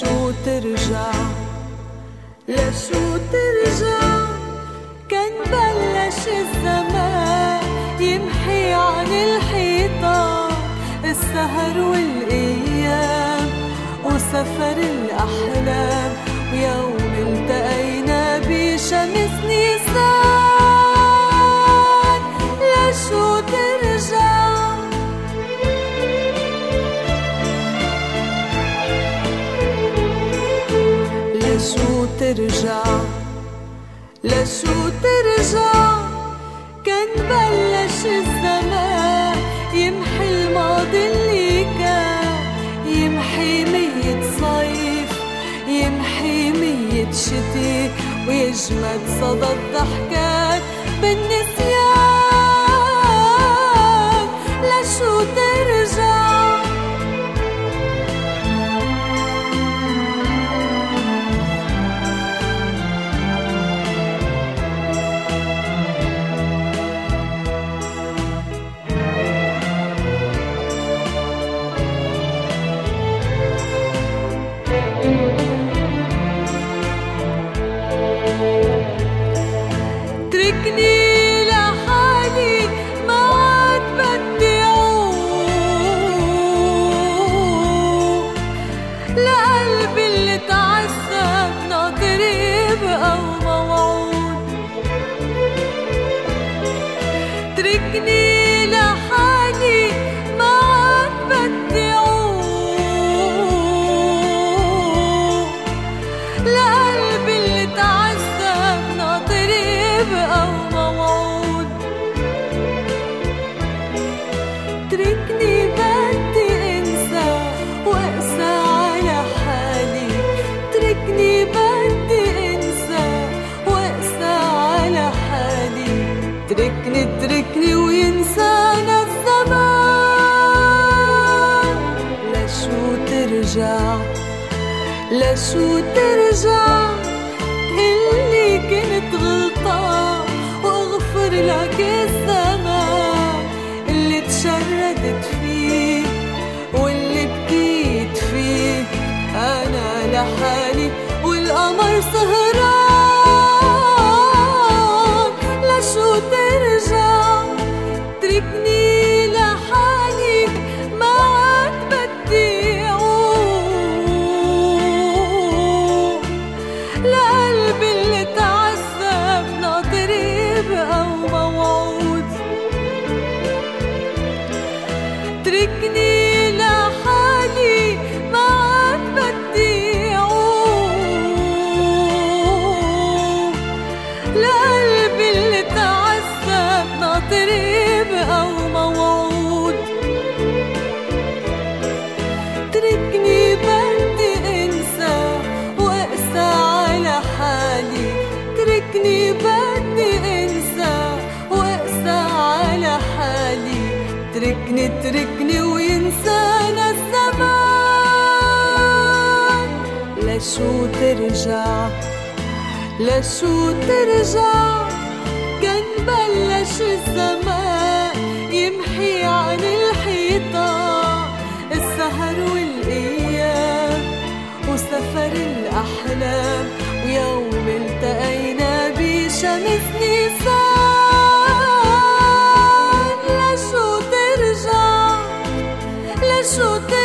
لشو ترجع لشو ترجع. كان بلش الزمان يمحي عن الحيطان السهر والأيام وسفر الأحلام. ويوم التقينا لشو ترجع لشو ترجع كان بلش الزمان يمحي الماضي اللي كان يمحي مية صيف يمحي مية شتي ويجمد صدى الضحكات بالنسيان لشو ترجع تركني لحالي ترجع لشو ترجع اللي كنت غلطان واغفر لك الزمان اللي تشردت فيه واللي بكيت فيه أنا لحالي والقمر سهران تركني تركني وينسانا الزمان. لشو ترجع لشو ترجع. كان بلش الزمان يمحي عن الحيطان السهر والأيام وسفر الأحلام ويوم نيسان 主的